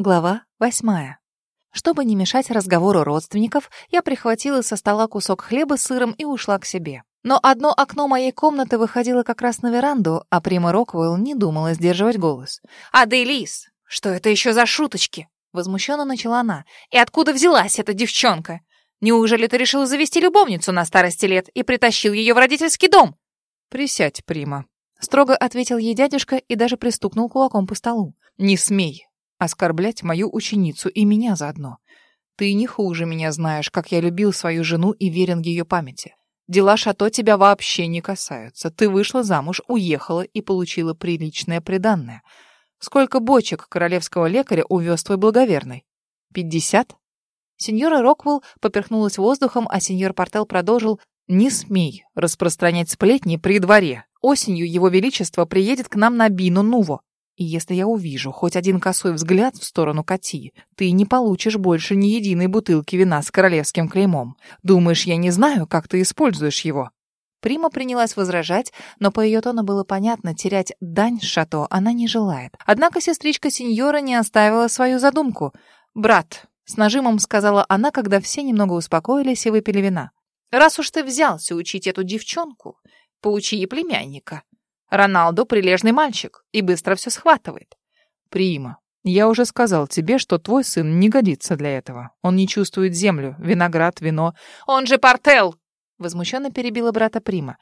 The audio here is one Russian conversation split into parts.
Глава восьмая. Чтобы не мешать разговору родственников, я прихватила со стола кусок хлеба с сыром и ушла к себе. Но одно окно моей комнаты выходило как раз на веранду, а Прима Роквелл не думала сдерживать голос. «Аделис, что это еще за шуточки?» Возмущенно начала она. «И откуда взялась эта девчонка? Неужели ты решил завести любовницу на старости лет и притащил ее в родительский дом?» «Присядь, Прима», — строго ответил ей дядюшка и даже пристукнул кулаком по столу. «Не смей оскорблять мою ученицу и меня заодно. Ты не хуже меня знаешь, как я любил свою жену и верен ее памяти. Дела Шато тебя вообще не касаются. Ты вышла замуж, уехала и получила приличное приданное. Сколько бочек королевского лекаря увез твой благоверный? Пятьдесят? Сеньора Роквелл поперхнулась воздухом, а сеньор Портел продолжил «Не смей распространять сплетни при дворе. Осенью его величество приедет к нам на Бину Нуво. И если я увижу хоть один косой взгляд в сторону Кати, ты не получишь больше ни единой бутылки вина с королевским клеймом. Думаешь, я не знаю, как ты используешь его?» Прима принялась возражать, но по ее тону было понятно, терять дань шато она не желает. Однако сестричка сеньора не оставила свою задумку. «Брат», — с нажимом сказала она, когда все немного успокоились и выпили вина, «раз уж ты взялся учить эту девчонку, поучи и племянника. Роналду прилежный мальчик и быстро все схватывает. Прима, я уже сказал тебе, что твой сын не годится для этого. Он не чувствует землю, виноград, вино. Он же портел! Возмущенно перебила брата Прима.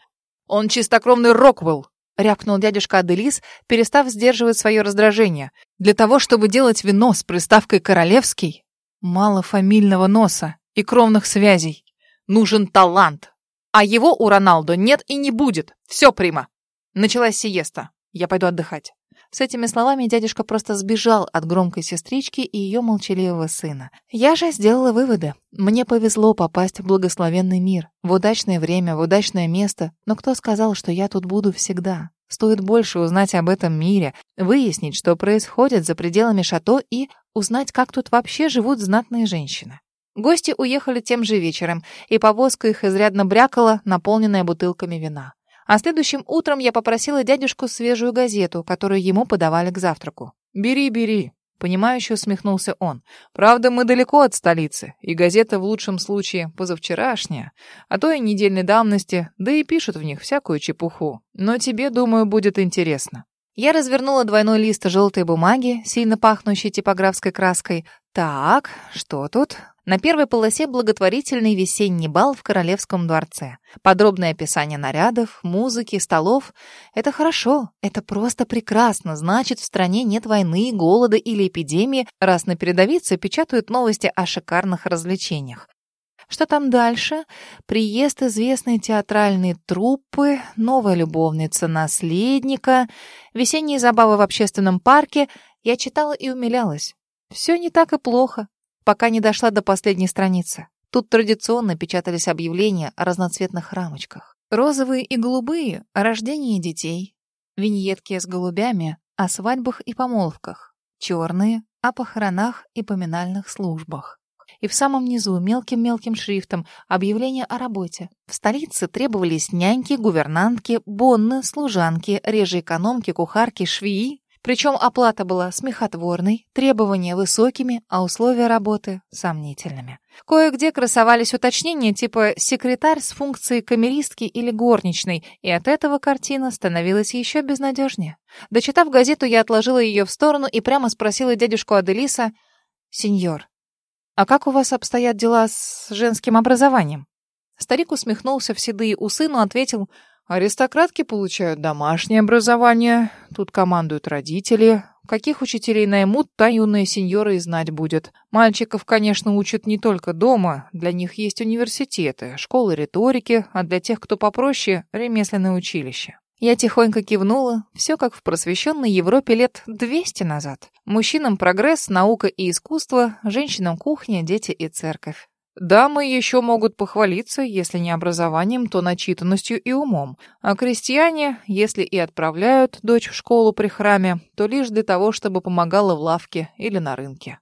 Он чистокровный Роквелл, рявкнул дядюшка Аделис, перестав сдерживать свое раздражение. Для того, чтобы делать вино с приставкой «королевский», мало фамильного носа и кровных связей. Нужен талант. А его у Роналдо нет и не будет. Все, Прима. Началась сиеста. Я пойду отдыхать. С этими словами дядюшка просто сбежал от громкой сестрички и ее молчаливого сына. Я же сделала выводы. Мне повезло попасть в благословенный мир, в удачное время, в удачное место, но кто сказал, что я тут буду всегда? Стоит больше узнать об этом мире, выяснить, что происходит за пределами шато и узнать, как тут вообще живут знатные женщины. Гости уехали тем же вечером, и повозка их изрядно брякала, наполненная бутылками вина. А следующим утром я попросила дядюшку свежую газету, которую ему подавали к завтраку. «Бери, бери», — понимающе усмехнулся он. «Правда, мы далеко от столицы, и газета в лучшем случае позавчерашняя, а то и недельной давности, да и пишут в них всякую чепуху. Но тебе, думаю, будет интересно». Я развернула двойной лист желтой бумаги, сильно пахнущей типографской краской. Так, что тут? На первой полосе благотворительный весенний бал в Королевском дворце. Подробное описание нарядов, музыки, столов. Это хорошо, это просто прекрасно. Значит, в стране нет войны, голода или эпидемии, раз на передовице печатают новости о шикарных развлечениях. Что там дальше? Приезд известной театральной труппы, новая любовница наследника, весенние забавы в общественном парке. Я читала и умилялась. Все не так и плохо, пока не дошла до последней страницы. Тут традиционно печатались объявления о разноцветных рамочках. Розовые и голубые — о рождении детей. Виньетки с голубями — о свадьбах и помолвках. Черные — о похоронах и поминальных службах и в самом низу мелким-мелким шрифтом объявление о работе. В столице требовались няньки, гувернантки, бонны, служанки, реже экономки, кухарки, швеи. Причем оплата была смехотворной, требования высокими, а условия работы сомнительными. Кое-где красовались уточнения типа «секретарь с функцией камеристки или горничной», и от этого картина становилась еще безнадежнее. Дочитав газету, я отложила ее в сторону и прямо спросила дядюшку Аделиса «Сеньор, «А как у вас обстоят дела с женским образованием?» Старик усмехнулся в седые усы, но ответил, «Аристократки получают домашнее образование, тут командуют родители. Каких учителей наймут, та юная сеньора и знать будет. Мальчиков, конечно, учат не только дома, для них есть университеты, школы риторики, а для тех, кто попроще, ремесленное училище. Я тихонько кивнула, все как в просвещенной Европе лет 200 назад. Мужчинам прогресс, наука и искусство, женщинам кухня, дети и церковь. Дамы еще могут похвалиться, если не образованием, то начитанностью и умом. А крестьяне, если и отправляют дочь в школу при храме, то лишь для того, чтобы помогала в лавке или на рынке.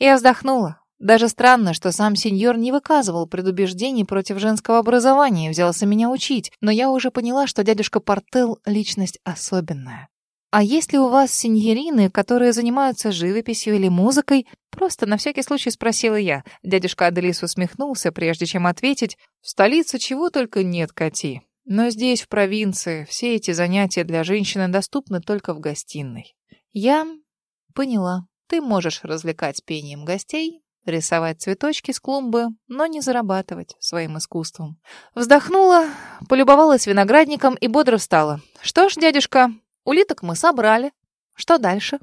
Я вздохнула. Даже странно, что сам сеньор не выказывал предубеждений против женского образования и взялся меня учить, но я уже поняла, что дядюшка Портел — личность особенная. «А есть ли у вас сеньорины, которые занимаются живописью или музыкой?» Просто на всякий случай спросила я. Дядюшка Аделис усмехнулся, прежде чем ответить. «В столице чего только нет, Кати. Но здесь, в провинции, все эти занятия для женщины доступны только в гостиной». «Я поняла. Ты можешь развлекать пением гостей, рисовать цветочки с клумбы, но не зарабатывать своим искусством». Вздохнула, полюбовалась виноградником и бодро встала. «Что ж, дядюшка, Улиток мы собрали. Что дальше?